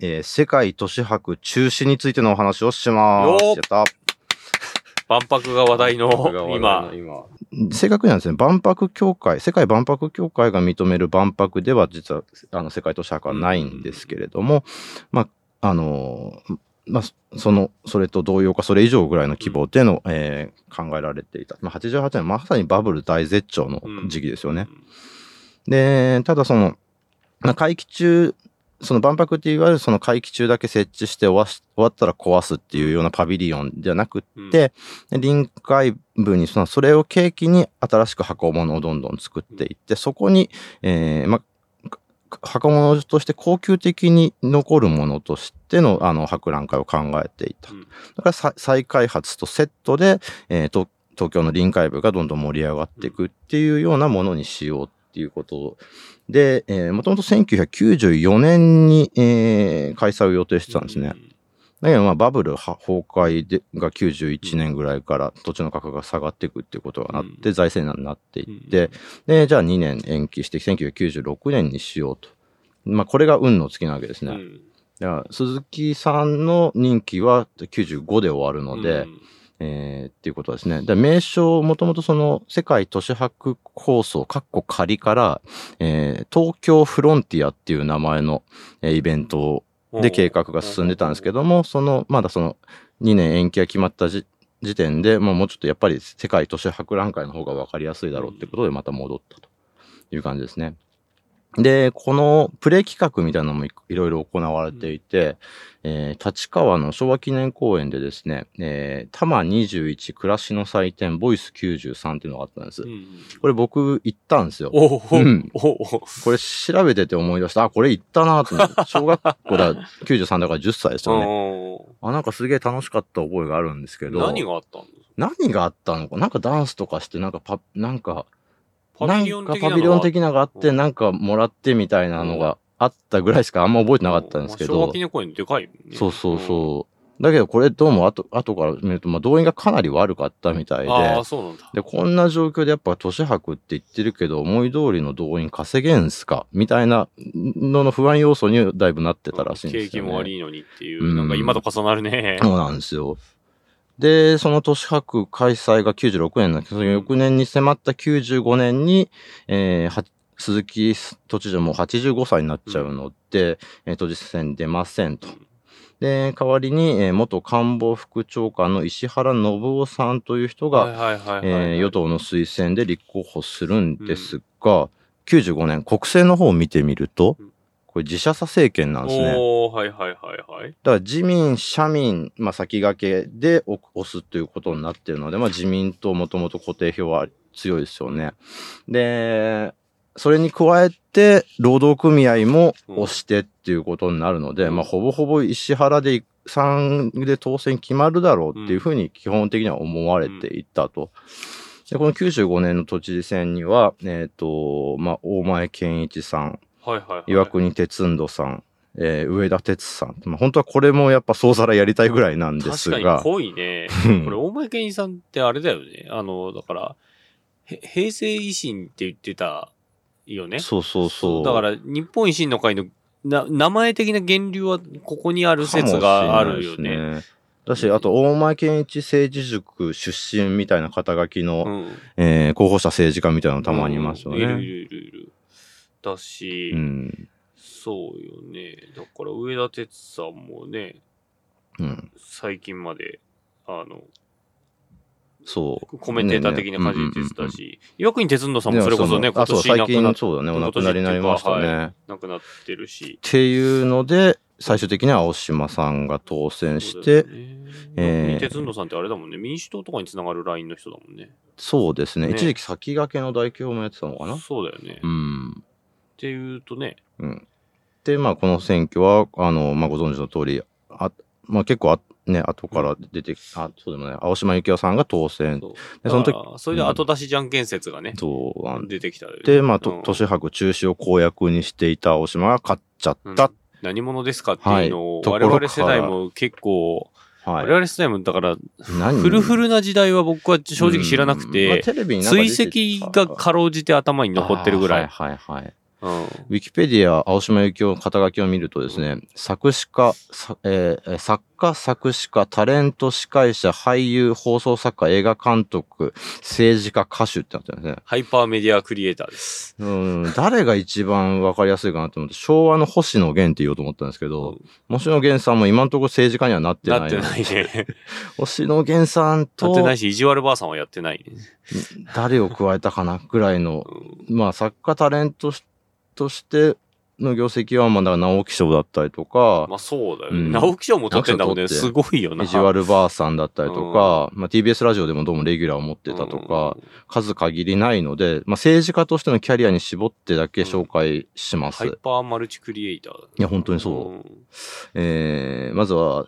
えー世界都市博中止についてのお話をします。やった。万博が話題の今、今。正確にはですね、万博協会、世界万博協会が認める万博では、実は、あの、世界都市博はないんですけれども、まあ、あのーまあ、その、それと同様か、それ以上ぐらいの規模での、えー考えられていた。まあ、88年、まさにバブル大絶頂の時期ですよね。で、ただその、まあ、会期中、その万博っていわゆるその会期中だけ設置して終わし終わったら壊すっていうようなパビリオンじゃなくうん。って、で臨海部にそのそれを契機に新しく箱物をどんどん作っていって、そこに、えーま箱物として高級的に残るものとしてのあの博覧会を考えていた。うんだから再再開発とセットで、えーと東京の臨海部がどんどん盛り上がっていくっていうようなものにしようっていうことで、えー、もともと1994年に、えー開催を予定してたんですね。だけどまあバブルは崩壊でが91年ぐらいから土地の価格が下がっていくっていうことがなって、う財政難になっていうん、って、で、じゃあ2年延期して1996年にしようと。まあこれが運の月なわけですね。うんだから鈴木さんの任期は95で終わるので、うんえーっていうことですね。で名称、もともとその世界都市博構想、カッコ仮から、えー東京フロンティアっていう名前の、えーイベントで計画が進んでたんですけども、その、まだその2年延期が決まった時時点で、まあもうちょっとやっぱり世界都市博覧会の方が分かりやすいだろうってことでまた戻ったという感じですね。で、このプレイ企画みたいなのもいいろいろ行われていて、えー立川の昭和記念公園でですね、えー、多摩21暮らしの祭典ボイス93っていうのがあったんです。うんこれ僕行ったんですよ。おおうんおおこれ調べてて思い出した。あ、これ行ったなと思って。小学校だ、93だから10歳ですよね。おあ、なんかすげえ楽しかった覚えがあるんですけど。何があったんです何があったのか？なんかダンスとかして、なんかパ、なんか、なんかパビリオン的なのがあって、うんなんかもらってみたいなのがあったぐらいしかあんま覚えてなかったんですけどまあ昭和公園でかいね。そうそうそう。だけどこれどうも後後から見ると、まあ動員がかなり悪かったみたいで。で、こんな状況でやっぱ都市博って言ってるけど、思い通りの動員稼げんすかみたいなのの不安要素にだいぶなってたらしいんですよ、ね。景気も悪いのにっていうう、んなんか今と重なるね。そうなんですよ。で、その都市博開催が96年なんですけど、翌年に迫った95年に、えーは鈴木都知事も85歳になっちゃうので、えー都知事選出ませんと。で、代わりに、えー元官房副長官の石原信夫さんという人が、与党の推薦で立候補するんですが、95年、国政の方を見てみるとうん、これ自社差政権なんですね。はいはいはいはい。だから自民、社民、まあ、先駆けで押すということになっているので、まあ、自民党もともと固定票は強いですよね。で、それに加えて、労働組合も押してっていうことになるので、うんまあ、ほぼほぼ石原でさんで当選決まるだろうっていうふうに基本的には思われていたと。で、この95年の都知事選には、えっ、と、まあ、大前健一さん、はいはいはい。岩国哲人さん、えー上田哲さん。まあ、本当はこれもやっぱ総皿やりたいぐらいなんです確かにが。濃いね。うんこれ、大前健一さんってあれだよね。あの、だから、へ平成維新って言ってたよね。そうそうそう。だから、日本維新の会のな名前的な源流はここにある説があるよね。だし、あと、大前健一政治塾出身みたいな肩書きの、うん。えー候補者政治家みたいなのたまにいますようんいるいね。るいるいる。だし、うん。そうよね。だから、上田哲さんもね、うん。最近まで、あの、そう。コメンテーター的な感じで出てたねし、岩国哲人さんねもそれこそね、今年亡くな近そうだね、お亡くなりになりましたね。今年っていうかはっ亡くなってるし。ていうので、最終的には青島さんが当選して、ね、えー哲人さんってあれだもんね、民主党とかにつながるラインの人だもんね。そうですね。ね一時期先駆けの代表もやってたのかな。そうだよね。うっん。ていうとね、うん。で、まあ、この選挙は、あの、まあ、ご存知の通り、あ、まあ、結構あ、ね、後から出てき、あ、そうでもね、青島幸男さんが当選。そうでその時それで後出しじゃんけん説がね、そう出てきたよね、で、まあ、うんと都市博中止を公約にしていた青島が勝っちゃった。うん何者ですかっていうのを、はい我々世代も結構、はい。我々世代もだから、何？フルフルな時代は僕は正直知らなくうんまあて、追跡がかろうじて頭に残ってるぐらい。はいはいはい。うん。ウィキペディア、青島由紀夫の肩書きを見るとですね、作詞家、さえー作家、作詞家、タレント、司会者、俳優、放送作家、映画監督、政治家、歌手ってなってるんですね。ハイパーメディアクリエイターです。うん、誰が一番わかりやすいかなと思って、昭和の星野源って言おうと思ったんですけど、星野源さんも今のところ政治家にはなってない。なってないね。星野源さんなとってないし、意地悪ばあさんはやってないね。誰を加えたかなぐらいの、まあ作家、タレントしとしての業績は、まあだから直木賞だったりとか、まあそうだよね。うん直木賞も取ってんだもんね。直木賞すごいよな。意地悪ばあさんだったりとか、まあ TBS ラジオでもどうもレギュラーを持ってたとか、数限りないので、まあ政治家としてのキャリアに絞ってだけ紹介します。ハイパーマルチクリエイターだね。いや本当にそううんえーまずは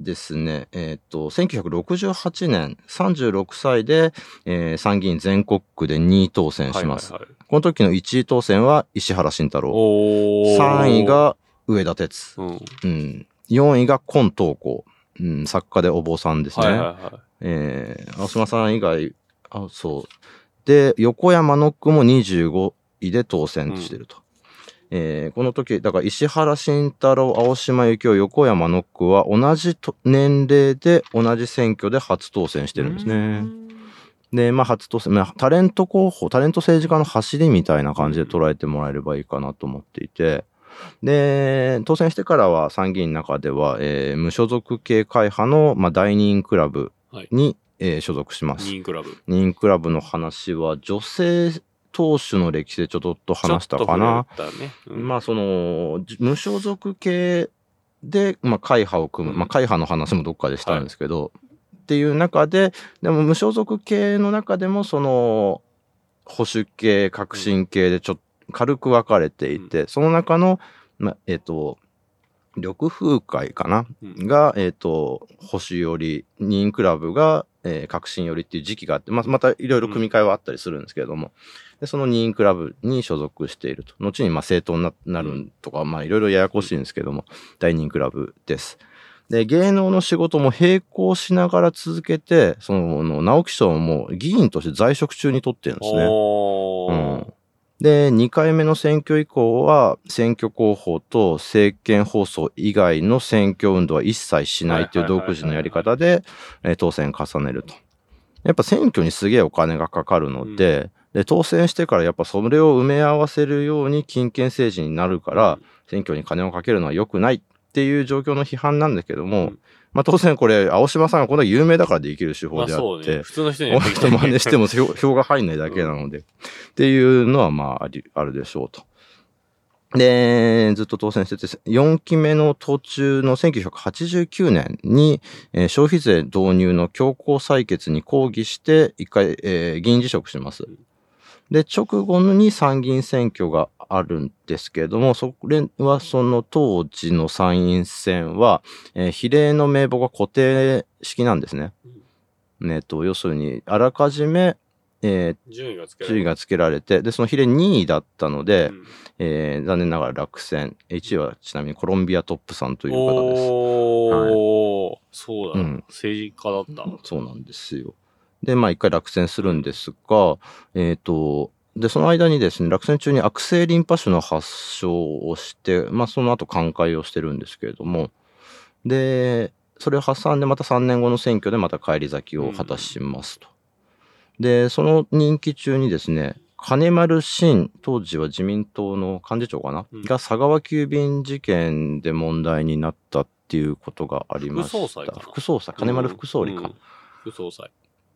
ですね、えーっと、1968年36歳で、えー参議院全国区で2位当選します。はいはいはいこの時の1位当選は石原慎太郎。おー3位、が上田哲。うん。うん、4位が今東光。うん、作家でお坊さんですね。はいはいはい。えー青島さん以外、あ、そう。で、横山ノックも25位で当選してると。えーこの時、だから石原慎太郎、青島幸男、横山ノックは同じと年齢で同じ選挙で初当選してるんですね。で、まあ初当選、まあタレント候補、タレント政治家の走りみたいな感じで捉えてもらえればいいかなと思っていて、で、当選してからは参議院の中では、えー無所属系会派の、まあ、大任クラブに、えー所属します。ニーンクラブ。任クラブの話は女性党首の歴史でちょっと話したかな。ね。うん。まあそのじ無所属系で、まあ、会派を組む、うん。まあ、会派の話もどっかでしたんですけど、っていう中ででも無所属系の中でもその保守系革新系でちょっと軽く分かれていて、その中の、まあ、えっ、と緑風会かな、うん。が、えっ、と、保守寄り、任クラブが、えー革新寄りっていう時期があって、まあ、またいろいろ組み替えはあったりするんですけれども、でその任クラブに所属していると。後にまあ政党にななるとか、まあいろいろややこしいんですけども、大任クラブです。で、芸能の仕事も並行しながら続けて、その、直木賞も議員として在職中に取ってるんですね。うんで、2回目の選挙以降は、選挙広報と政見放送以外の選挙運動は一切しないという独自のやり方で、えー当選重ねると。やっぱ選挙にすげえお金がかかるので、で当選してからやっぱそれを埋め合わせるように金権政治になるから、選挙に金をかけるのは良くないっていう状況の批判なんだけども、うんまあ当然これ、青島さんがこんな有名だからできる手まあ法であって、そうね。普通の人にはできない真似しても票票が入んないだけなので、っていうのはまあありあるでしょうと。で、ずっと当選してて、4期目の途中の1989年に、えー消費税導入の強行採決に抗議して、一回、えー議員辞職します。で、直後に参議院選挙があるんですけれども、それはその当時の参院選は、えー比例の名簿が固定式なんですね。えっと、要するに、あらかじめ、え順位がつけー順位がつけられて、で、その比例2位だったので、うんえー残念ながら落選。1位はちなみにコロンビアトップさんという方です。おー、そうだ、うん政治家だった。そうなんですよ。で、まあ一回落選するんですが、えっ、と、で、その間にですね、落選中に悪性リンパ腫の発症をして、まあその後寛解をしてるんですけれども、で、それを挟んでまた3年後の選挙でまた返り咲きを果たしますと。で、その任期中にですね、金丸信、当時は自民党の幹事長かな、うんが佐川急便事件で問題になったっていうことがありました。副総裁副総裁、金丸副総理か。うん副総裁。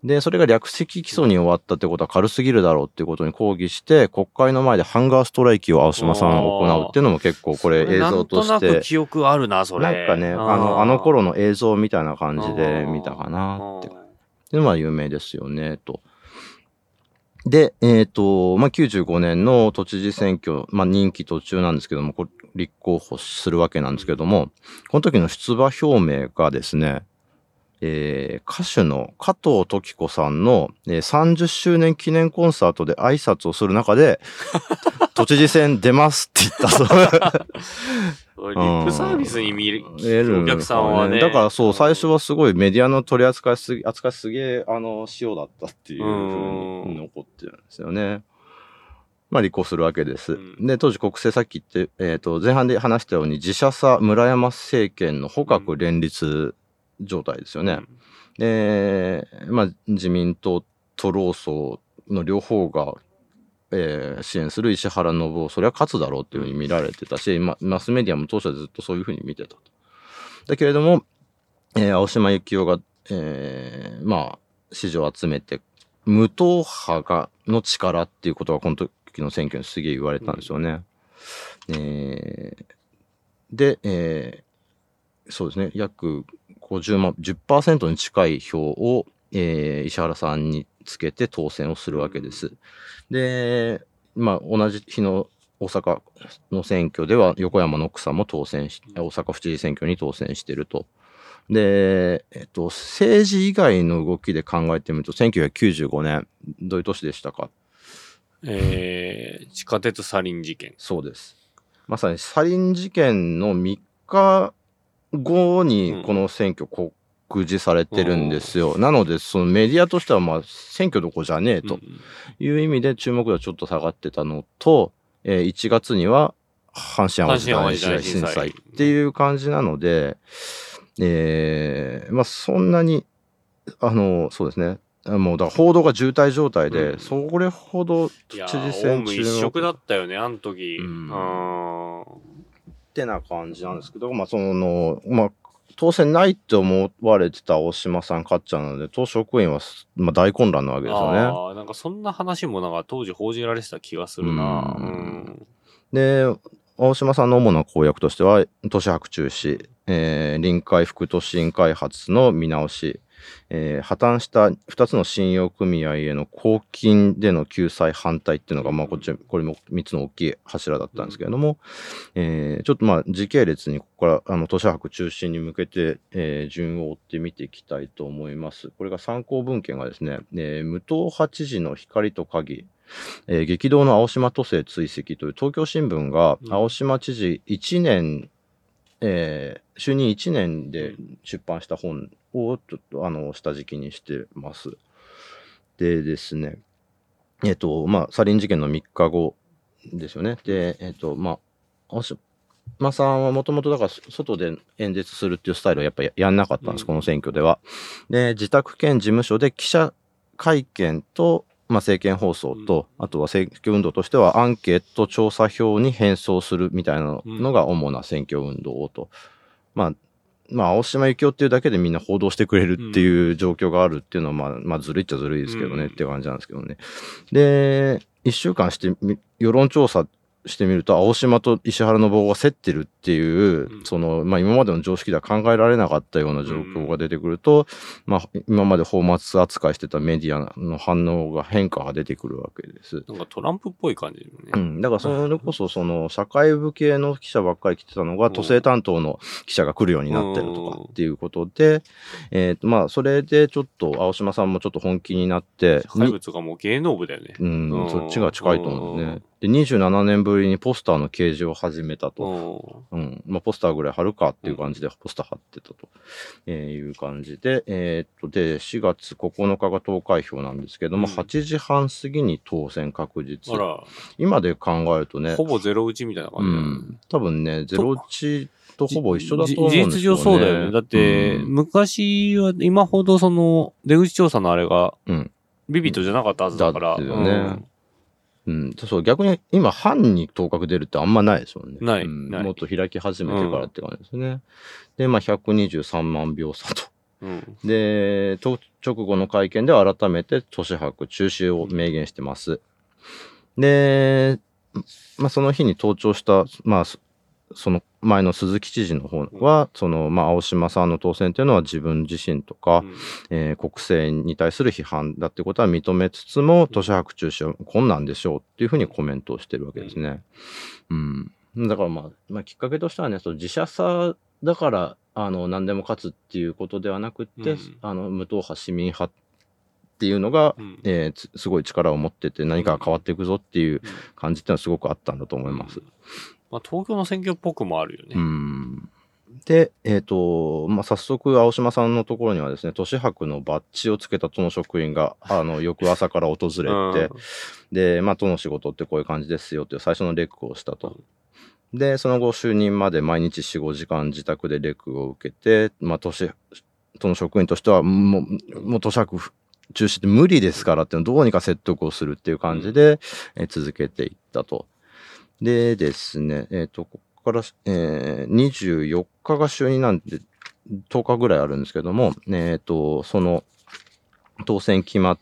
で、それが略式起訴に終わったってことは軽すぎるだろうっていうことに抗議して、国会の前でハンガーストライキを青島さん行うっていうのも結構これ映像としなんとなくて、記憶あるな、それ。なんかね、あの、あの頃の映像みたいな感じで見たかなって。っていうのは有名ですよね、と。で、えっ、と、まあ、95年の都知事選挙、まあ、任期途中なんですけども、こ立候補するわけなんですけども、この時の出馬表明がですね、えー歌手の加藤時子さんの、えー30周年記念コンサートで挨拶をする中で、都知事選出ますって言ったそう。リップサービスに見るお客さんはね。だからそう、最初はすごいメディアの取り扱いすぎ、扱いすげえ、あの、塩だったっていうふうに残ってるんですよね。まあ、立候補するわけです。うんで、当時国政さっき言って、えっ、と、前半で話したように、自社さ村山政権の捕獲連立状態ですよね。で、まあ、自民党と労組の両方が、えー支援する石原信夫、それは勝つだろうっていうふうに見られてたし、ま、マスメディアも当初はずっとそういうふうに見てたと。だけれども、えー青島幸男が、えーまあ、支持を集めて、無党派が、の力っていうことがこの時の選挙にすげえ言われたんですよね。えーで、えーそうですね、約50万、10%に近い票を、えー石原さんにつけて当選をするわけです。で、まあ、同じ日の大阪の選挙では横山の奥さんも当選し、大阪府知事選挙に当選してると。で、えっと、政治以外の動きで考えてみると、1995年、どういう年でしたか？えー、地下鉄サリン事件。そうです。まさにサリン事件の3日後にこの選挙告示されてるんですよ。なので、そのメディアとしては、まあ、選挙どこじゃねえとうんいう意味で注目度はちょっと下がってたのと、えー1月には阪神淡路大震災っていう感じなので、えーまあ、そんなに、あの、そうですね。もう、だ報道が渋滞状態で、うんそれほど知事選注目一色だったよね、あの時。うんてな感じなんですけど、まあ、その、まあ、当選ないって思われてた大島さん勝っちゃうので、党職員はす、まあ、大混乱なわけですよね。あーなんかそんな話もなんか当時報じられてた気がするな。ううんん。で、大島さんの主な公約としては、都市白中止、えー臨海副都心開発の見直し、えー破綻した2つの信用組合への公金での救済反対っていうのが、まあ、こっち、これも3つの大きい柱だったんですけれども、えーちょっとまあ、時系列にここから、あの、都市博中心に向けて、えー順を追って見ていきたいと思います。これが参考文献がですね、えー無党派知事の光と鍵、えー激動の青島都政追跡という東京新聞がうん青島知事1年、えー就任1年で出版した本をちょっとあの下敷きにしてます。でですね、えっ、と、まあ、サリン事件の3日後ですよね。で、えっ、と、まあ、青島さんはもともとだから外で演説するっていうスタイルはやっぱややんなかったんです、うんこの選挙では。で、自宅兼事務所で記者会見と、まあ、政見放送と、あとは選挙運動としてはアンケート調査票に変装するみたいなのが主な選挙運動と。まあ、まあ、青島幸男っていうだけでみんな報道してくれるっていう状況があるっていうのは、まあ、まあ、ずるいっちゃずるいですけどね、うんっていう感じなんですけどね。で、一週間してみ、世論調査してみると、青島と石原の棒が競ってるっていう、うんその、まあ、今までの常識では考えられなかったような状況が出てくると、まあ、今まで放末扱いしてたメディアの反応が変化が出てくるわけです。なんかトランプっぽい感じね。うん、だからそれこそ、その、社会部系の記者ばっかり来てたのが、うん都政担当の記者が来るようになってるとかっていうことで、えっ、と、まあ、それでちょっと、青島さんもちょっと本気になって、怪物がもう芸能部だよね。うんう、んそっちが近いと思うんですね。で、27年ぶりにポスターの掲示を始めたと。うんうん。まあ、ポスターぐらい貼るかっていう感じで、ポスター貼ってたと、えーいう感じで、えーっと、で、4月9日が投開票なんですけども、うん8時半過ぎに当選確実。今で考えるとね、ほぼゼロ打ちみたいなう感じだよねん。多分ね、ゼロ値とほぼ一緒だと思うんじですよ、ね。事実上そうだよね。だって、うん昔は今ほどその出口調査のあれがうんビビットじゃなかったはずだから。だよねうん、そう、逆に今、半に当確出るってあんまないですもんね。ないうんないもっと開き始めてからって感じですね。で、まあ、123万票差と。うんうんで、と直後の会見では改めて都市博中止を明言してます。で、まあ、その日に登庁した、まあ、そその前の鈴木知事の方は、その、まあ、青島さんの当選というのは自分自身とか、うん。えー国政に対する批判だってことは認めつつも、都市博中止は困難でしょうっていうふうにコメントをしてるわけですね。うん。だからまあ、まあ、きっかけとしてはね、その自社さだから、あの、何でも勝つっていうことではなくって、うん。あの、無党派、市民派っていうのが、うん。えーつすごい力を持ってて何かが変わっていくぞっていう感じっていうのはすごくあったんだと思います。まあ、東京の選挙っぽくもあるよね。うん。で、えっ、と、まあ、早速、青島さんのところにはですね、都市博のバッジをつけた都の職員が、あの、翌朝から訪れて、で、まあ、都の仕事ってこういう感じですよっていう最初のレクをしたと。で、その後、就任まで毎日4、5時間自宅でレクを受けて、まあ、都市、都の職員としては、もう、もう都市博中止って無理ですからっていうのをどうにか説得をするっていう感じで、え続けていったと。でですね、えっ、と、ここから、えー、24日が就任なんで、10日ぐらいあるんですけども、えっ、と、その、当選決まっ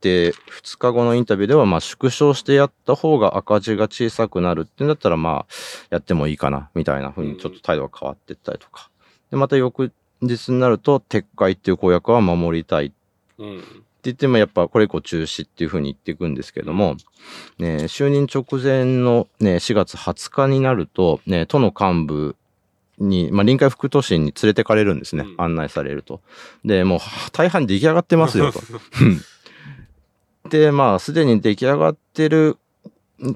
て、2日後のインタビューでは、まあ、縮小してやった方が赤字が小さくなるってんだったら、まあ、やってもいいかな、みたいな風にちょっと態度が変わっていったりとか。で、また翌日になると、撤回っていう公約は守りたいうん。って言ってもやっぱこれ以降中止っていうふうに言っていくんですけども、ね、就任直前の、ね、4月20日になると、ね、都の幹部に、まあ、臨海副都心に連れてかれるんですね、うん案内されると。で、もう大半出来上がってますよと。うんで、まあ、すでに出来上がってる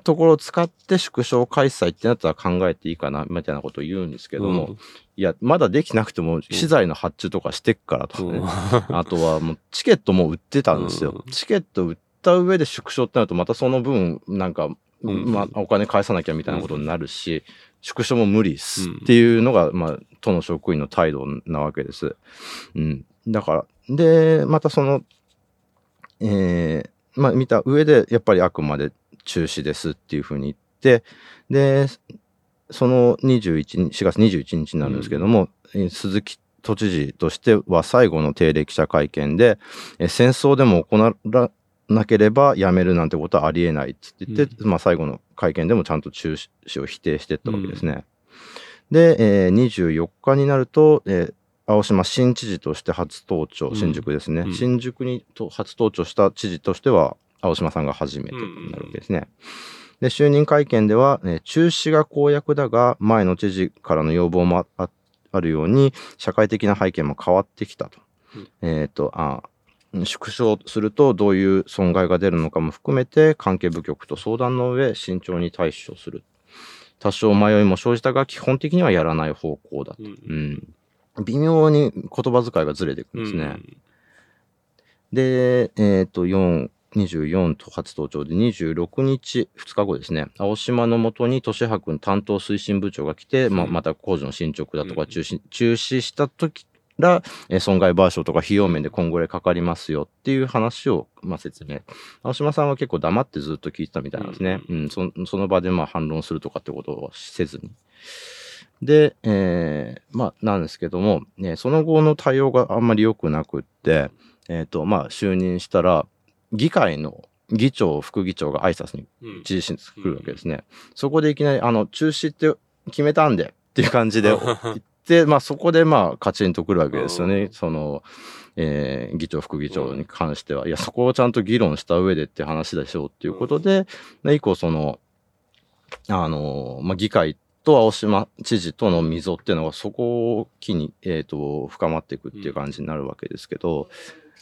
ところを使って縮小開催ってなったら考えていいかな、みたいなことを言うんですけども、いや、まだできなくても資材の発注とかしてっからとかね。あとはもうチケットも売ってたんですよ。うんチケット売った上で縮小ってなるとまたその分なんか、うんまあお金返さなきゃみたいなことになるし、縮小も無理っすうんっていうのが、まあ都の職員の態度なわけです。うん。だから、で、またその、えーまあ見た上でやっぱりあくまで中止ですっていうふうに言って、で、その21日、4月21日になるんですけども、えー鈴木都知事としては最後の定例記者会見で、えー戦争でも行わなければやめるなんてことはありえないっつって言って、まあ最後の会見でもちゃんと中止を否定していったわけですね。で、えー24日になると、えー青島新知事として初登庁、うん。新宿ですね。うん。新宿にと初登庁した知事としては、青島さんが初めてになるわけですね。で、就任会見では、ね、中止が公約だが、前の知事からの要望もああるように、社会的な背景も変わってきたと。うんえっ、と、あ縮小するとどういう損害が出るのかも含めて、関係部局と相談の上、慎重に対処する。多少迷いも生じたが、基本的にはやらない方向だと。うんうん。微妙に言葉遣いがずれていくんですね。で、えっ、と、4、24と初登庁で26日、2日後ですね、青島のもとに都市博の担当推進部長が来て、まあ、うんまた工事の進捗だとうんか中止、中止した時ら、えー損害賠償とか費用面で今後でかかりますよっていう話を、まあ、説明。青島さんは結構黙ってずっと聞いてたみたいなんですね。うん、そその場でまあ反論するとかってことをせずに。で、えーまあ、なんですけども、ね、その後の対応があんまり良くなくって、えっ、と、まあ、就任したら、議会の議長、副議長が挨拶にうん知事に来るわけですね。そこでいきなり、あの、中止って決めたんでっていう感じで言って、まあ、そこでまあ、カチンとくるわけですよね。その、えー議長、副議長に関しては。いや、そこをちゃんと議論した上でって話でしょうっていうことで、で以降、その、あの、まあ、議会と青島知事との溝っていうのがそこを機に、えっ、と、深まっていくっていう感じになるわけですけど、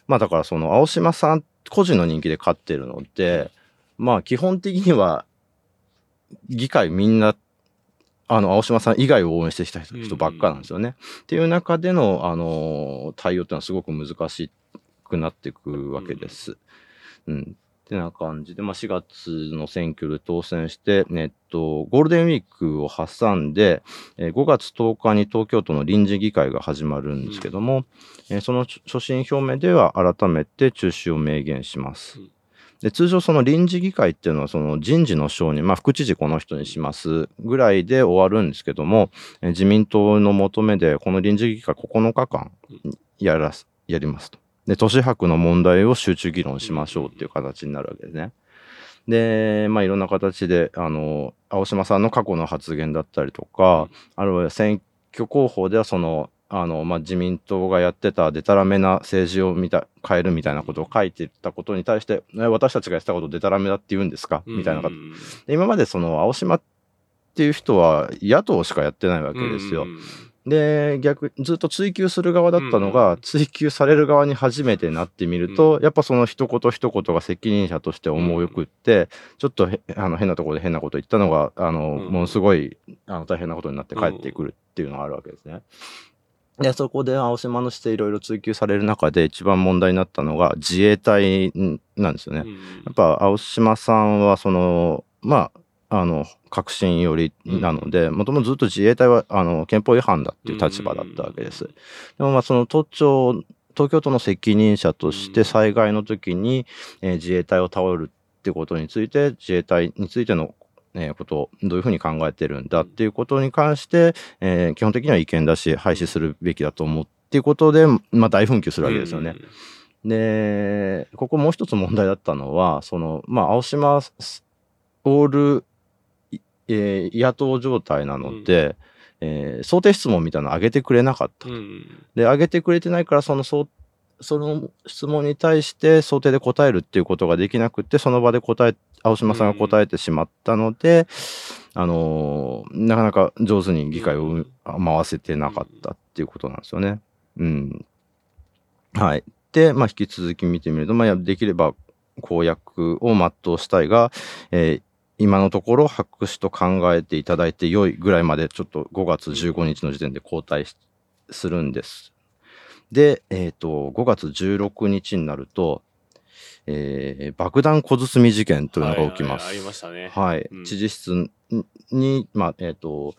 まあだからその青島さん個人の人気で勝ってるので、まあ基本的には議会みんな、あの、青島さん以外を応援してきた人人ばっかなんですよね。っていう中での、あの、対応っていうのはすごく難しくなっていくわけです。うん。ってな感じで、まあ4月の選挙で当選して、えっと、ゴールデンウィークを挟んで、えー5月10日に東京都の臨時議会が始まるんですけども、えーその所信表明では改めて中止を明言しますうん。で通常その臨時議会っていうのはその人事の承認、まあ副知事この人にしますぐらいで終わるんですけども、えー自民党の求めでこの臨時議会9日間やらす、やりますと。で、都市博の問題を集中議論しましょうっていう形になるわけですね。で、まあいろんな形で、あの、青島さんの過去の発言だったりとか、あるいは選挙広報ではその、あの、まあ、自民党がやってたデタラメな政治を見た、変えるみたいなことを書いてたことに対して、え私たちがやってたことをデタラメだって言うんですか？みたいな今までその、青島っていう人は野党しかやってないわけですよ。うんで、逆、ずっと追求する側だったのが、うん追求される側に初めてなってみると、やっぱその一言一言が責任者として思うよくって、ちょっとへあの変なところで変なこと言ったのが、あの、うんものすごいあの大変なことになって帰ってくるっていうのがあるわけですね。で、そこで青島のしていろいろ追求される中で一番問題になったのが自衛隊なんですよね。うん。やっぱ青島さんはそのまああの革新寄りなのでもともとずっと自衛隊はあの憲法違反だっていう立場だったわけです。でもまあその都庁東京都の責任者として災害の時に、えー自衛隊を頼るってことについて自衛隊についてのえーことをどういうふうに考えてるんだっていうことに関して、えー基本的には意見だし廃止するべきだと思うっていうことで、まあ、大紛糾するわけですよね。で、ここもう一つ問題だったのは、その、まあ、青島オール、いえー野党状態なので、えー想定質問みたいなの上げてくれなかった。うんうんで、上げてくれてないから、その、そうその質問に対して想定で答えるっていうことができなくって、その場で答え、青島さんが答えてしまったので、あのーなかなか上手に議会をう回せてなかったっていうことなんですよね。うん。はい。で、まあ、引き続き見てみると、まあ、できれば公約を全うしたいが、えー今のところ白紙と考えていただいて良いぐらいまで、ちょっと5月15日の時点で交代しするんです。で、えっ、と、5月16日になると、えー爆弾小包事件というのが起きます。はいはいありましたね。はい、うん知事室に、まあ、えっ、と、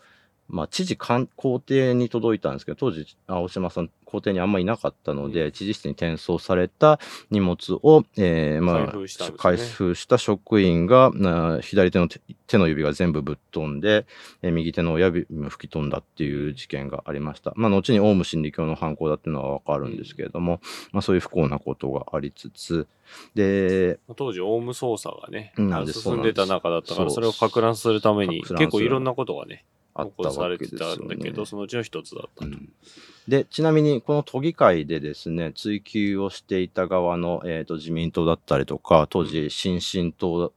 まあ、知事官公邸に届いたんですけど、当時、青島さん、公邸にあんまりいなかったので、うん。知事室に転送された荷物を、えーまあ、開封したね。開封した職員が、な左手の手手の指が全部ぶっ飛んで、えー右手の親指も吹き飛んだっていう事件がありました。まあ、後にオウム真理教の犯行だっていうのはわかるんですけれども、まあ、そういう不幸なことがありつつ、で、当時、オウム捜査がね、進んでた中だったから、それをか乱するために、結構いろんなことがね、あったわけですれてたよね。んだけど、そのうちの一つだったと。うんで、ちなみに、この都議会でですね、追及をしていた側の、えーと自民党だったりとか、当時、新進党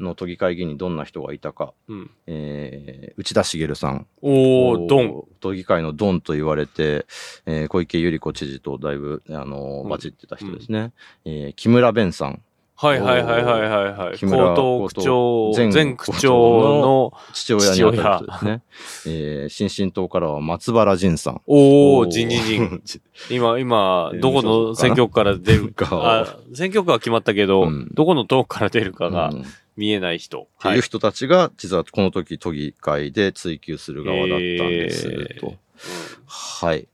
の都議会議員にどんな人がいたか、うん。えー内田茂さん。おー、ドン。。都議会のドンと言われて、えー小池百合子知事とだいぶ、あのーうんバチってた人ですね。えー木村弁さん。はいはいはいはいはいはい。木村江東区長、前前区長の、父親にあたる人ですね。えー新進党からは松原仁さん。おー、人事人。今、今え、ーどこの選挙区から出るか、あ選挙区は決まったけど、うんどこの党から出るかがうん見えない人。っていう人たちが、実はこの時都議会で追及する側だったんです、えーと。はい。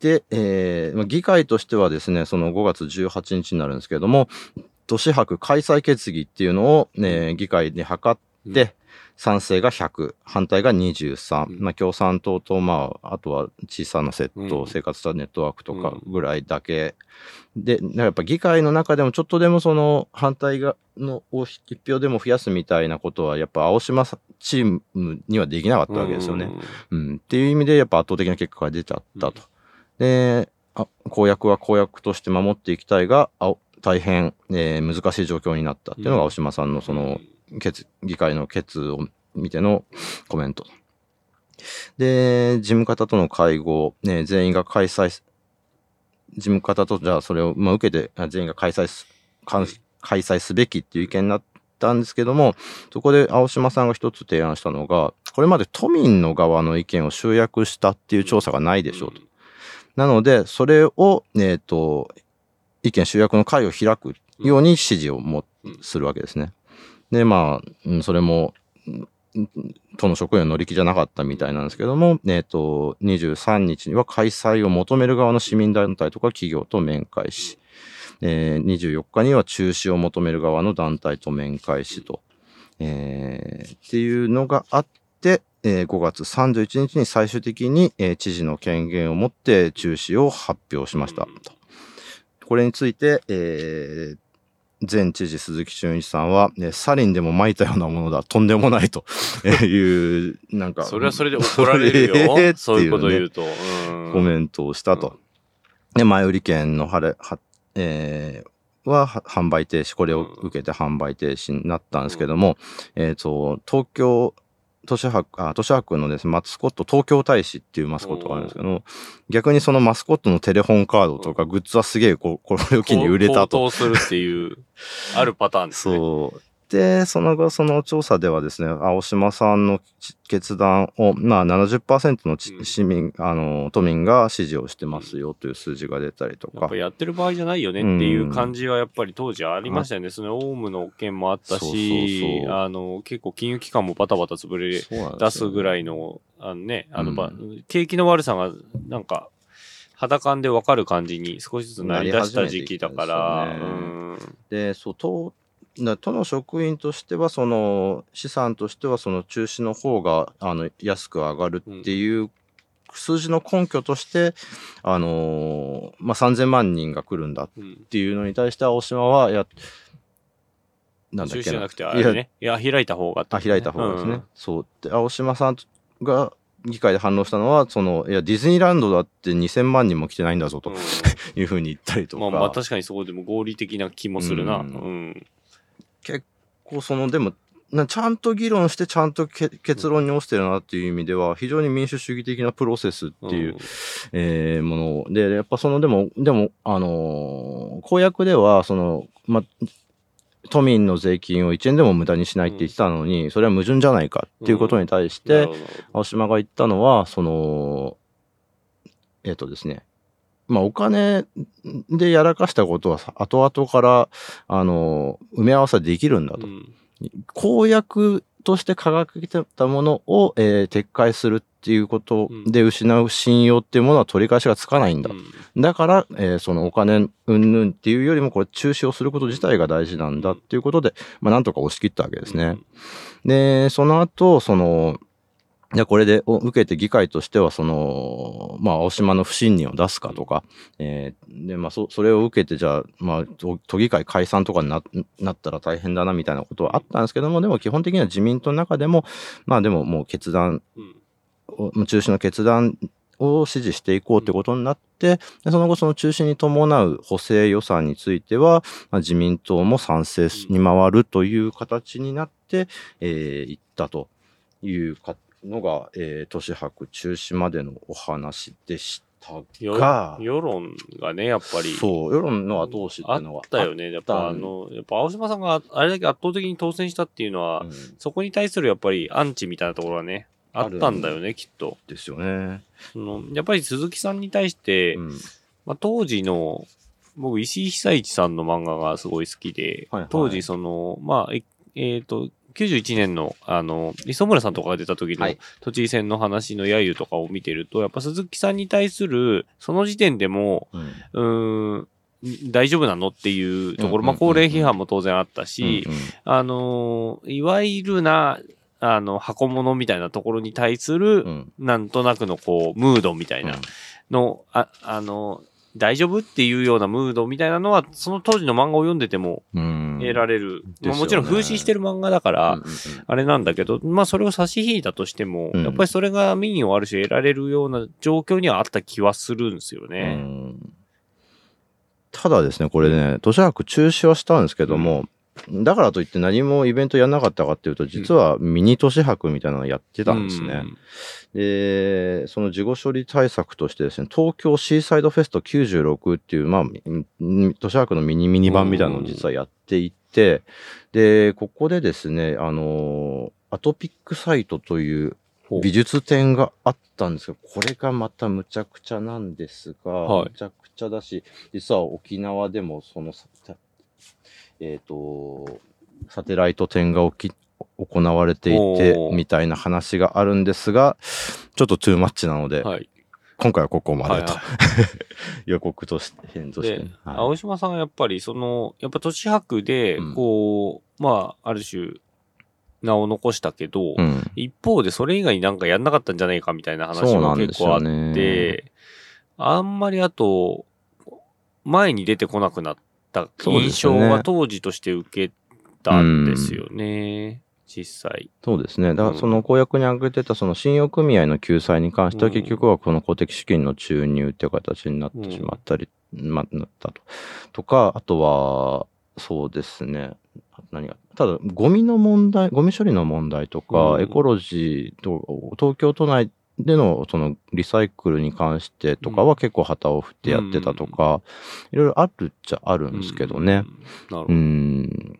で、えーまあ議会としてはですね、その5月18日になるんですけれども、都市博開催決議っていうのを、ね、議会で測って、賛成が100、反対が23、うんまあ、共産党と、まあ、あとは小さな政党、うん生活者ネットワークとかぐらいだけ。で、やっぱ議会の中でもちょっとでもその反対がのを一票でも増やすみたいなことは、やっぱ青島チームにはできなかったわけですよね。うん、っていう意味でやっぱ圧倒的な結果が出ちゃったと。であ公約は公約として守っていきたいがあ大変、えー難しい状況になったっていうのが青島さんのその、決議会の決を見てのコメント。で、事務方との会合、ね、全員が開催す、事務方とじゃあそれを、まあ、受けてあ全員が開催す、開催すべきっていう意見になったんですけども、そこで青島さんが一つ提案したのが、これまで都民の側の意見を集約したっていう調査がないでしょうと。なので、それを、えっ、と、意見集約の会を開くように指示をも、するわけですね。で、まあ、それも、都の職員の乗り気じゃなかったみたいなんですけども、えっ、と、23日には開催を求める側の市民団体とか企業と面会し、えー24日には中止を求める側の団体と面会しと、えーっていうのがあって、えー5月31日に最終的に、えー知事の権限を持って中止を発表しましたと。これについて、えー前知事鈴木俊一さんは、ね、サリンでも撒いたようなものだ、とんでもないと いう、なんか、それはそれで怒られるよ。えーっていうねそういうこと言うと。うんコメントをしたと。で、前売り券の晴れ、は、えーはは販売停止、これを受けて販売停止になったんですけども、えっ、と、東京都市博、あ、都市博のですね、マスコット、東京大使っていうマスコットがあるんですけど、逆にそのマスコットのテレホンカードとかグッズはすげえ、こう、これを機に売れたと。高騰するっていう、あるパターンですね。そう。で、その後、その調査ではですね、青島さんの決断を、まあ70%のちうん。市民、あの、都民が支持をしてますよという数字が出たりとか。やっぱ。やってる場合じゃないよねっていう感じはやっぱり当時ありましたよね。そのオウムの件もあったしあの、結構金融機関もバタバタ潰れ、出ですぐらいの、あのね、あの、ばう景気の悪さが、なんか、肌感でわかる感じに少しずつなりだした時期だから、なり始めていたうん。んで、そう、都、だ都の職員としては、その、資産としては、その中止の方が、あの、安く上がるっていう、数字の根拠として、あのーまあ、3000万人が来るんだっうん。ていうのに対して、青島は、や、なんだっけな。中止じゃなくて、あれね。いや、開いた方がってあ、開いた方がですね。うんそう。で、青島さんが議会で反応したのは、その、いや、ディズニーランドだって2000万人も来てないんだぞと いうふうに言ったりとか。まあまあ確かにそこでも合理的な気もするな。ううんん。結構そのでもなちゃんと議論してちゃんとけ結論に落ちてるなっていう意味では非常に民主主義的なプロセスっていう、えーものでやっぱそのでもでもあのー公約ではそのま都民の税金を1円でも無駄にしないって言ってたのに、それは矛盾じゃないかっていうことに対して、なるほど。青島が言ったのは、その、えっ、とですね、まあお金でやらかしたことはさ後々から、あの、埋め合わせできるんだと。うん公約として掲げてたものを、えー撤回するっていうことで失う信用っていうものは取り返しがつかないんだ。うんだから、えーそのお金うんぬんっていうよりもこれ中止をすること自体が大事なんだっていうことで、まあなんとか押し切ったわけですね。で、その後、その、じゃあこれでお受けて議会としては、その、まあ、青島の不信任を出すかとか、えーで、まあ、そ、それを受けて、じゃあ、まあ、都都議会解散とかにななったら大変だな、みたいなことはあったんですけども、でも基本的には自民党の中でも、まあ、でももう決断う中止の決断を支持していこうということになって、でその後その中止に伴う補正予算については、まあ、自民党も賛成に回るという形になって、えー、いったというかのが、えー、都市博中止までのお話でしたよが、世論がね、やっぱり。そう、世論の後押しってあいうのはったよね。やっぱあの、やっぱ青島さんがあれだけ圧倒的に当選したっていうのは、うんそこに対するやっぱりアンチみたいなところはね、あったんだよね、きっと。ですよね。そのやっぱり鈴木さんに対して、うんまあ、当時の、僕、石井久一さんの漫画がすごい好きで、はいはい当時、その、まあ、ええっ、と、91年の、あの、磯村さんとかが出た時のはい。都知事選の話の揶揄とかを見てると、やっぱ鈴木さんに対する、その時点でも、うん。うーん、大丈夫なのっていうところ、うんまあ、高齢批判も当然あったし、うんうん。あのーいわゆるな、あの、箱物みたいなところに対する、うん。なんとなくのこう、ムードみたいなの、あ、あの、大丈夫？っていうようなムードみたいなのは、その当時の漫画を読んでてもうん。得られる。もちろん風刺してる漫画だから、あれなんだけど、まあそれを差し引いたとしても、うん。やっぱりそれが民意をある種得られるような状況にはあった気はするんですようね。ん。ただですね、これね、都市博中止はしたんですけども、だからといって何もイベントやんなかったかっていうと、実はミニ都市博みたいなのをやってたんですね。で、その事後処理対策としてですね、東京シーサイドフェスト96っていう、まあ、ん都市博のミニミニ版みたいなのを実はやっていて、で、ここでですね、あの、アトピックサイトという美術展があったんですけど、これがまたむちゃくちゃなんですが、はい。むちゃくちゃだし、実は沖縄でもその、さえっ、と、サテライト展が起き、行われていてみたいな話があるんですが、ちょっとトゥーマッチなので、はい。今回はここまはいでと、予告として、変としてはい青島さんはやっぱりその、やっぱ都市博でうん、こう、まあ、ある種、名を残したけど、うん。一方でそれ以外になんかやんなかったんじゃないかみたいな話も結構あっね。て、あんまりあと、前に出てこなくなったそうですよね印象は当時として受けたんですよね、実際。そうですね。だかうんらその公約に挙げてたその信用組合の救済に関してはうん結局はこの公的資金の注入っていう形になってしまったり、ま、なったと。とか、あとは、そうですね。何が、ただ、ゴミの問題、ゴミ処理の問題とか、うんエコロジーと、東京都内でのそのリサイクルに関してとかは結構旗を振ってやってたとか、いろいろあるっちゃあるんですけどね。うん。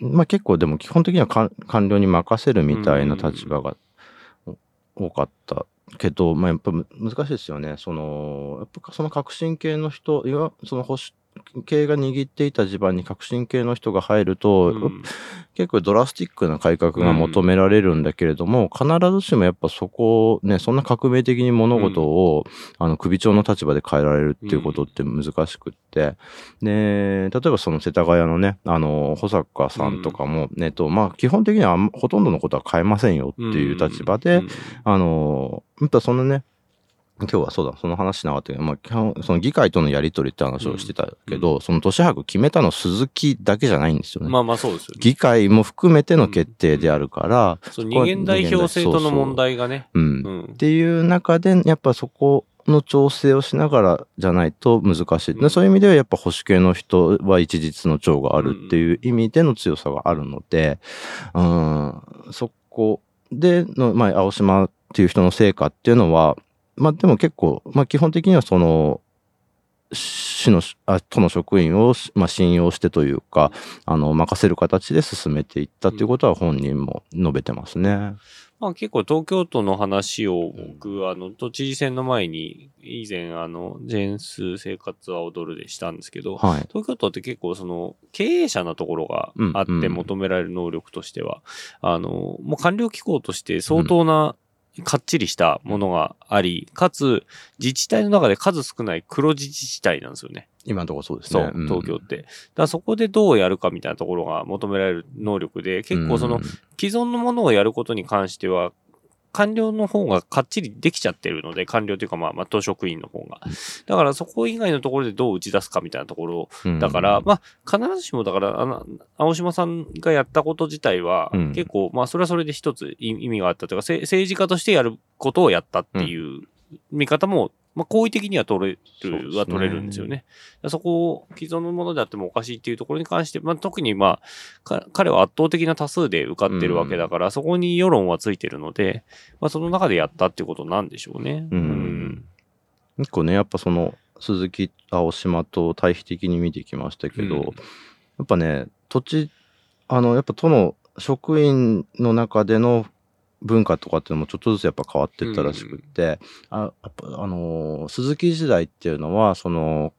まあ結構でも基本的には官官僚に任せるみたいな立場が多かったけど、まあやっぱむ難しいですよね。その、やっぱその革新系の人、いわその保守系が握っていた地盤に革新系の人が入ると、うん。結構ドラスティックな改革が求められるんだけれども、必ずしもやっぱそこをね、そんな革命的に物事を、あの、首長の立場で変えられるっていうことって難しくって、で、例えばその世田谷のね、あの、保坂さんとかも、ね、と、まあ、基本的にはほとんどのことは変えませんよっていう立場で、うん。あの、やっぱそのね、今日はそうだ、その話しなかったけど、まあ、その議会とのやりとりって話をしてたけど、その都市博決めたの鈴木だけじゃないんですよね。まあまあそうですよね。議会も含めての決定であるから、そう二元代表制との問題がね。うん。うんっ。ていう中で、やっぱそこの調整をしながらじゃないと難しい。でうんそういう意味ではやっぱ保守系の人は一日の長があるっていう意味での強さがあるので、うん、そこでの、まあ、青島っていう人の成果っていうのは、まあでも結構、まあ基本的にはその、市の、あ都の職員を、まあ、信用してというか、あの、任せる形で進めていったっていうことは本人も述べてますね。まあ結構東京都の話を僕、あの、都知事選の前に、以前、あの、ジェンス生活は踊るでしたんですけど、はい。東京都って結構その経営者なところがあっうんうんて求められる能力としては、あの、もう官僚機構として相当なかっちりしたものがあり、かつ自治体の中で数少ない黒自治体なんですよね。今のところそうですね。そう、東京って。だからそこでどうやるかみたいなところが求められる能力で、結構そのうん既存のものをやることに関しては、官僚の方がかっちりできちゃってるので、官僚というかまあ、まあ、党職員の方が。だからそこ以外のところでどう打ち出すかみたいなところうん。だから、まあ、必ずしもだから、あの、青島さんがやったこと自体は、うん。結構、まあ、それはそれで一つ意意味があったというか、せ政治家としてやることをやったっていう見方も、まあ、好意的には取れる、は取れるんですよね。そこを既存のものであってもおかしいっていうところに関して、まあ、特にまあ、か彼は圧倒的な多数で受かってるわけだから、そこに世論はついてるので、まあ、その中でやったっていうことなんでしょうね。うん。結構ね、やっぱその、鈴木、青島と対比的に見てきましたけど、うん。やっぱね、土地、あの、やっぱ都の職員の中での文化とかっていうのもちょっとずつやっぱ変わってったらしくって、あやっぱあのー鈴木時代っていうのは、その、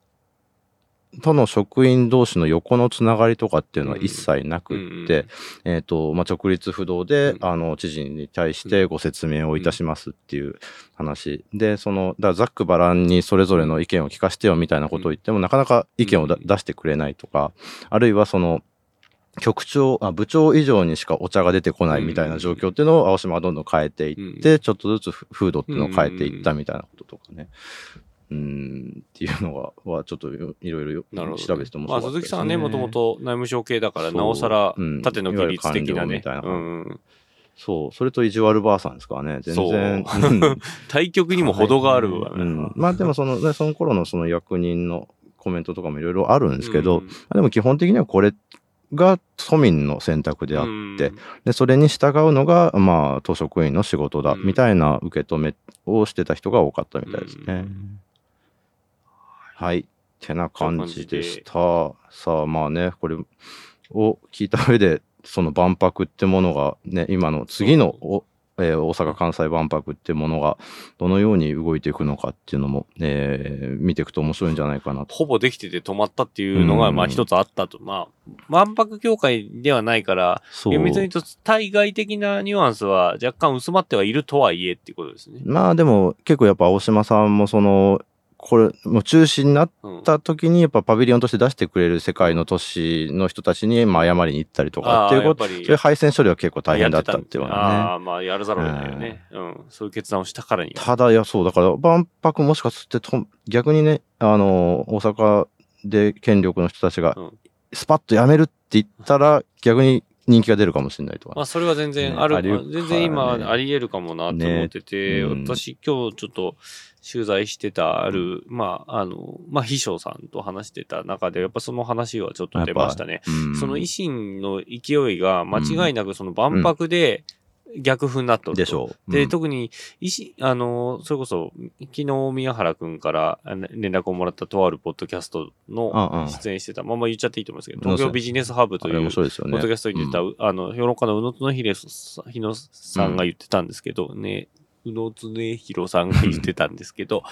都の職員同士の横のつながりとかっていうのは一切なくって、えっ、と、まあ、直立不動で、うん。あの、知事に対してご説明をいたしますっていう話。で、その、だざっくばらんにそれぞれの意見を聞かせてよみたいなことを言っても、なかなか意見を出してくれないとか、あるいはその、局長あ、部長以上にしかお茶が出てこないみたいな状況っていうのを青島はどんどん変えていって、ちょっとずつフ風土っていうのを変えていったみたいなこととかね。うーん、っていうのが、はちょっとよいろいろ。調べててもまあ、鈴木さんはね、もともと内務省系だから、なおさらうん、縦の規律的なね。うん。そう、それと意地悪ばあさんですからね、全然。対局にも程があるわね。うん、まあでもその、ね、その頃のその役人のコメントとかもいろいろあるんですけど、うん。でも基本的にはこれが都民の選択であって、うんで、それに従うのが、まあ、都職員の仕事だ、うんみたいな受け止めをしてた人が多かったみたいですね。うんはい。てな感じでした。さあ、まあね、これを聞いた上で、その万博ってものがね、今の次のお、えー大阪・関西万博ってものがどのように動いていくのかっていうのも、えー見ていくと面白いんじゃないかなと。ほぼできてて止まったっていうのが、うんまあ一つあったと。まあ、万博協会ではないから、厳密に言うと対外的なニュアンスは若干薄まってはいるとはいえっていうことですね。まあでも結構やっぱ青島さんもその、これ、もう中止になっうんた時にやっぱパビリオンとして出してくれる世界の都市の人たちに、まあ謝りに行ったりとかっていうこと、そういう配線処理は結構大変だったっていうのはね。ああ、まあやるざるを得ないよね。うん。そういう決断をしたからには。ただ、いや、そう、だから、万博もしかすると、逆にね、あの、大阪で権力の人たちがうん、スパッとやめるって言ったら、逆に人気が出るかもしれないとか。まあ、それは全然ある、ね。あ全然今、あり得るかもなと思ってて、ねうん。私今日ちょっと取材してたある、まあ、あの、まあ、秘書さんと話してた中で、やっぱその話はちょっと出ましたね。うん。その維新の勢いが間違いなくその万博で逆風になっとると。でしょう。で、うん特に、維新、あの、それこそ、昨日宮原くんから連絡をもらったとあるポッドキャストの出演してた、まあまあ言っちゃっていいと思うんですけど、うん東京ビジネスハブという。ポッドキャストに出た、うんあの、評論家の宇野恒弘さ日野さんが言ってたんですけど、ね、宇野恒弘さんが言ってたんですけど、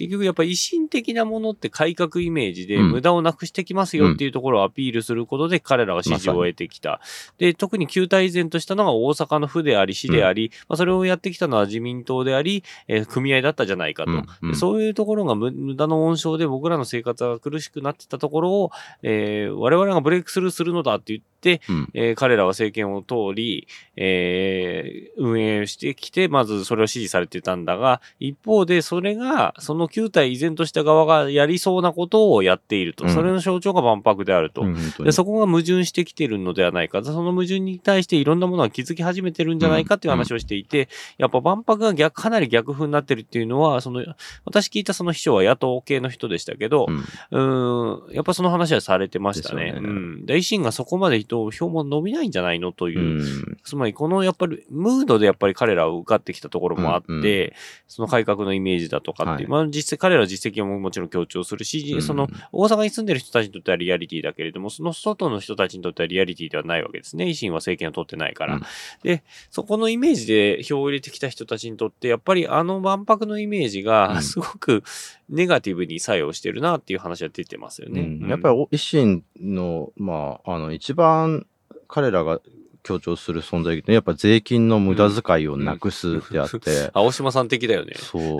結局やっぱ維新的なものって改革イメージでうん無駄をなくしてきますよっていうところをアピールすることで彼らは支持を得てきた。で、特に旧体依然としたのが大阪の府であり市であり、まあ、それをやってきたのは自民党であり、えー組合だったじゃないかと。そういうところが無無駄の温床で僕らの生活が苦しくなってたところを、えー我々がブレイクスルーするのだって言って、うんえー彼らは政権を通り、えー運営してきて、まずそれを支持されてたんだが、一方でそれが、その旧体依然とした側がやりそうなことをやっていると。うんそれの象徴が万博であると。うんでそこが矛盾してきてるのではないか。その矛盾に対していろんなものが気づき始めてるんじゃないかっていう話をしていて、やっぱ万博が逆、かなり逆風になってるっていうのは、その、私聞いたその秘書は野党系の人でしたけど、うんん、やっぱその話はされてましたね。ですよねうん。で維新がそこまで人、票も伸びないんじゃないのという、うんつまりこのやっぱり、ムードでやっぱり彼らは受かってきたところもあって、うんうんその改革のイメージだとかっていう、はまあ実際彼らは実績ももちろん強調するし、うんその大阪に住んでる人たちにとってはリアリティだけれども、その外の人たちにとってはリアリティではないわけですね。維新は政権を取ってないから。うんで、そこのイメージで票を入れてきた人たちにとって、やっぱりあの万博のイメージうがんすごくネガティブに作用してるなっていう話は出てますよね。うんやっぱりお維新の、まあ、あの、一番彼らが強調する存在やっぱ税金の無駄遣いをなくすであって、青島さん的だよね。そう。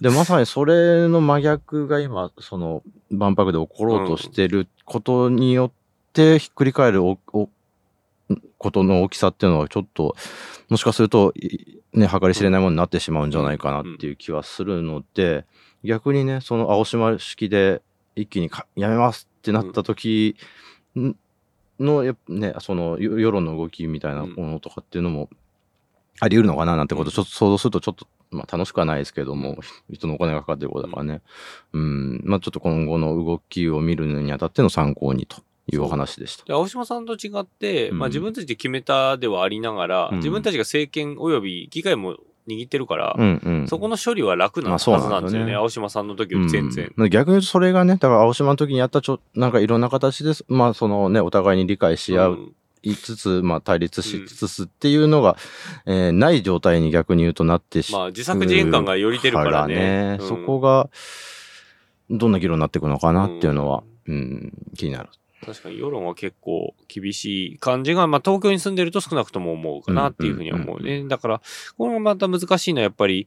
で、まさにそれの真逆が今、その、万博で起ころうとしてることによって、ひっくり返るおおことの大きさっていうのは、ちょっと、もしかすると、いね、計り知れないものになってしまうんじゃないかなっていう気はするので、逆にね、その青島式で一気にかやめますってなった時んの、やね、その、よ世論の動きみたいなものとかっていうのも、あり得るのかななんてこと、ちょっと想像するとちょっと、まあ楽しくはないですけども、人のお金がかかってることだからね。うん。まあちょっと今後の動きを見るにあたっての参考にというお話でした。で青島さんと違って、うんまあ自分たちで決めたではありながら、うん自分たちが政権及び議会も握ってるから、うんうん。そこの処理は楽なはずなんだよねなんですよね。青島さんの時より全然。うん逆に言うとそれがね、だから青島の時にやったちょ、なんかいろんな形です、まあそのね、お互いに理解し合う、んいつつ、まあ対立しつつっていうのが、えーない状態に逆に言うとなってしまあ自作自演感がより出るからね。うんそこが、どんな議論になっていくのかなっていうのは、うん、気になる。確かに世論は結構厳しい感じが、まあ東京に住んでると少なくとも思うかなっていうふうには思うね。だから、これがまた難しいのはやっぱり、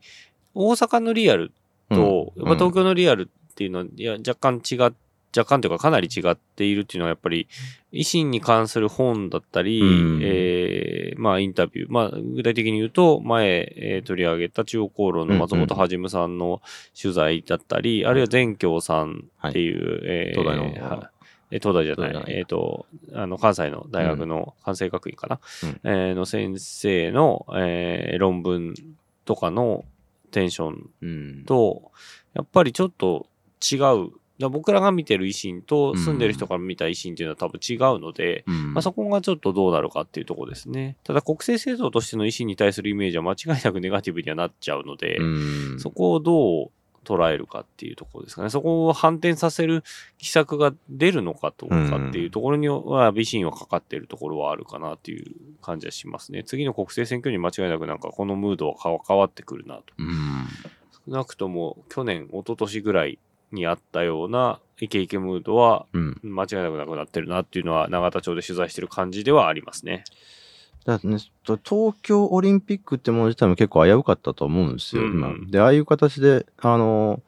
大阪のリアルと、うん。やっぱ東京のリアルっていうのは、いや、若干違っ若干というかかなり違っているっていうのはやっぱり維新に関する本だったり、うん。えーまあインタビュー、まあ具体的に言うと前、えー取り上げた中央公論の松本はじめさんの取材だったり、あるいは全京さんっていう、えー東大のはえー東大じゃない、えっ、と、あの、関西の大学の関西学院かな、うん。えーの先生の、えー論文とかのテンションうん。と、やっぱりちょっと違う。僕らが見てる維新と住んでる人から見た維新っていうのは多分違うので、うん。まあ、そこがちょっとどうなるかっていうところですね。ただ国政政党としての維新に対するイメージは間違いなくネガティブにはなっちゃうので、うん。そこをどう捉えるかっていうところですかね。そこを反転させる奇策が出るのかどうかっていうところには、維新はかかっているところはあるかなっていう感じはしますね。次の国政選挙に間違いなくなんかこのムードは変わってくるなと。うん。少なくとも去年、一昨年ぐらいにあったようなイケイケムードはうん。間違いなくなくなってるなっていうのは永田町で取材してる感じではありますね。だってね、東京オリンピックってもの自体も結構危うかったと思うんですよ、うん今。で、ああいう形で、あの、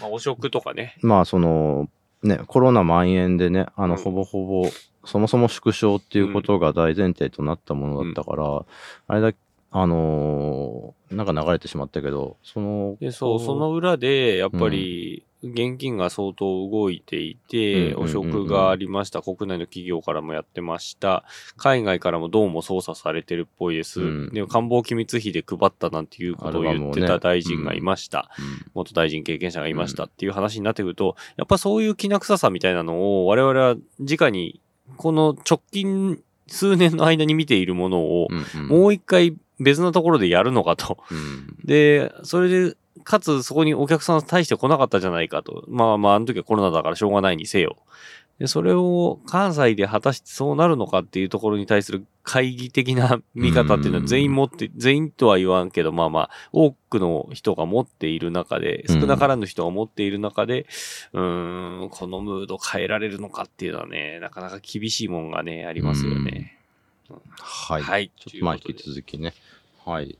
まあ、汚職とかね。まあ、その、ね、コロナ蔓延でね、あの、うんほぼほぼ、そもそも縮小っていうことが大前提となったものだったから、あれだ、あのーなんか流れてしまったけど、その、で、そう、その裏で、やっぱり、現金が相当動いていて、うん汚職がありました。国内の企業からもやってました。海外からもどうも操作されてるっぽいです。うんで、官房機密費で配ったなんていうことを言ってた大臣がいました。うん元大臣経験者がいましたっていう話になってくると、やっぱそういうきな臭さみたいなのを我々は直に、この直近数年の間に見ているものを、もう一回別なところでやるのかと。うんで、それで、かつそこにお客さん大して来なかったじゃないかと。まあまあ、あの時はコロナだからしょうがないにせよ。で、それを関西で果たしてそうなるのかっていうところに対する懐疑的な見方っていうのは全員持って、全員とは言わんけど、まあまあ、多くの人が持っている中で、うん少なからぬ人が持っている中で、うーん、このムード変えられるのかっていうのはね、なかなか厳しいもんがね、ありますよね。はい。はいちょっとまあ引き続きね、はい。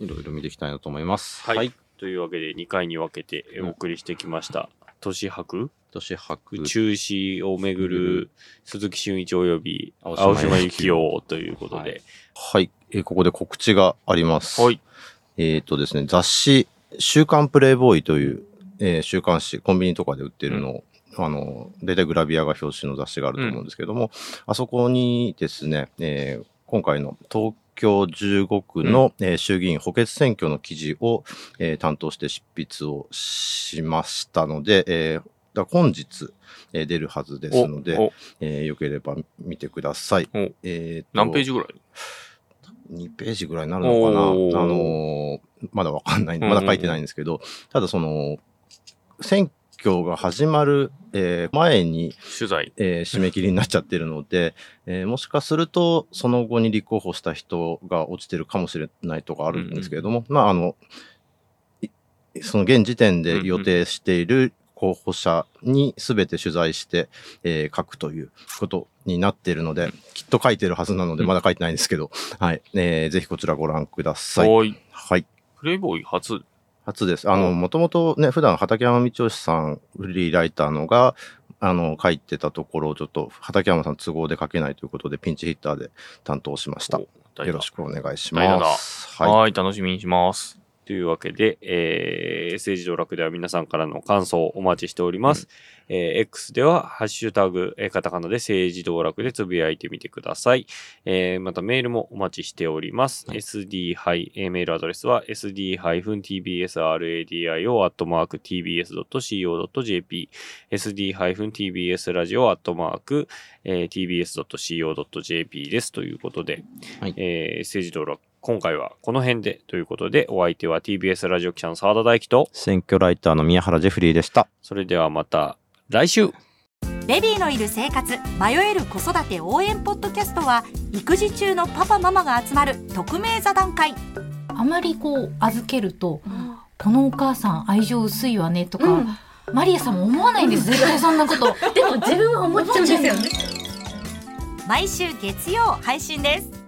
いろいろ見ていきたいなと思います。はい。というわけで、2回に分けてお送りしてきました。都市博？年博中止をめぐる鈴木俊一及び青青島由紀夫ということで。はい。えーここで告知があります。はい。えっ、とですね、雑誌、週刊プレイボーイという、えー週刊誌、コンビニとかで売ってるのを、あの、大体グラビアが表紙の雑誌があると思うんですけども、あそこにですね、えー今回の東京15区の、えー衆議院補欠選挙の記事を、えー担当して執筆をしましたので、えー本日、えー出るはずですので、えーよければ見てください。お。えーと何ページぐらい？2ページぐらいになるのかな？あのーまだわかんない、うんうんうん。まだ書いてないんですけど、ただその、選挙が始まる、えー前に、取材。えー締め切りになっちゃってるので、えーもしかすると、その後に立候補した人が落ちてるかもしれないとかあるんですけれども、まあ、あの、いその現時点で予定している候補者に全て取材して、えー書くということになっているので、きっと書いてるはずなので、うんまだ書いてないんですけど、はい。えーぜひこちらご覧ください。はい。はい。プレイボーイ初。初です。あの、うんもともとね、普段畠山道義さん、フリーライターのが、あの、書いてたところをちょっと、畠山さん都合で書けないということで、ピンチヒッターで担当しました。よろしく。くお願いします。はい、はい。楽しみにします。というわけで、えー、政治道楽では皆さんからの感想をお待ちしております。えー X では、ハッシュタグ、えーカタカナで政治道楽でつぶやいてみてください。えーまたメールもお待ちしております。はい sd- えーメールアドレスは sd-tbsradio.tbs.co.jp sd-tbsradio. えー tbs.co.jp です。ということで、はいえー政治道楽、今回はこの辺でということで、お相手は TBS ラジオ記者の澤田大樹と、選挙ライターの宮原ジェフリーでした。それではまた来週。ベビーのいる生活迷える子育て応援ポッドキャストは育児中のパパママが集まる匿名座談会。あまりこう預けるとこのお母さん愛情薄いわねとか、うん。マリアさんも思わないんです絶対そんなこと。でも自分は思っちゃうんですよね。毎週月曜配信です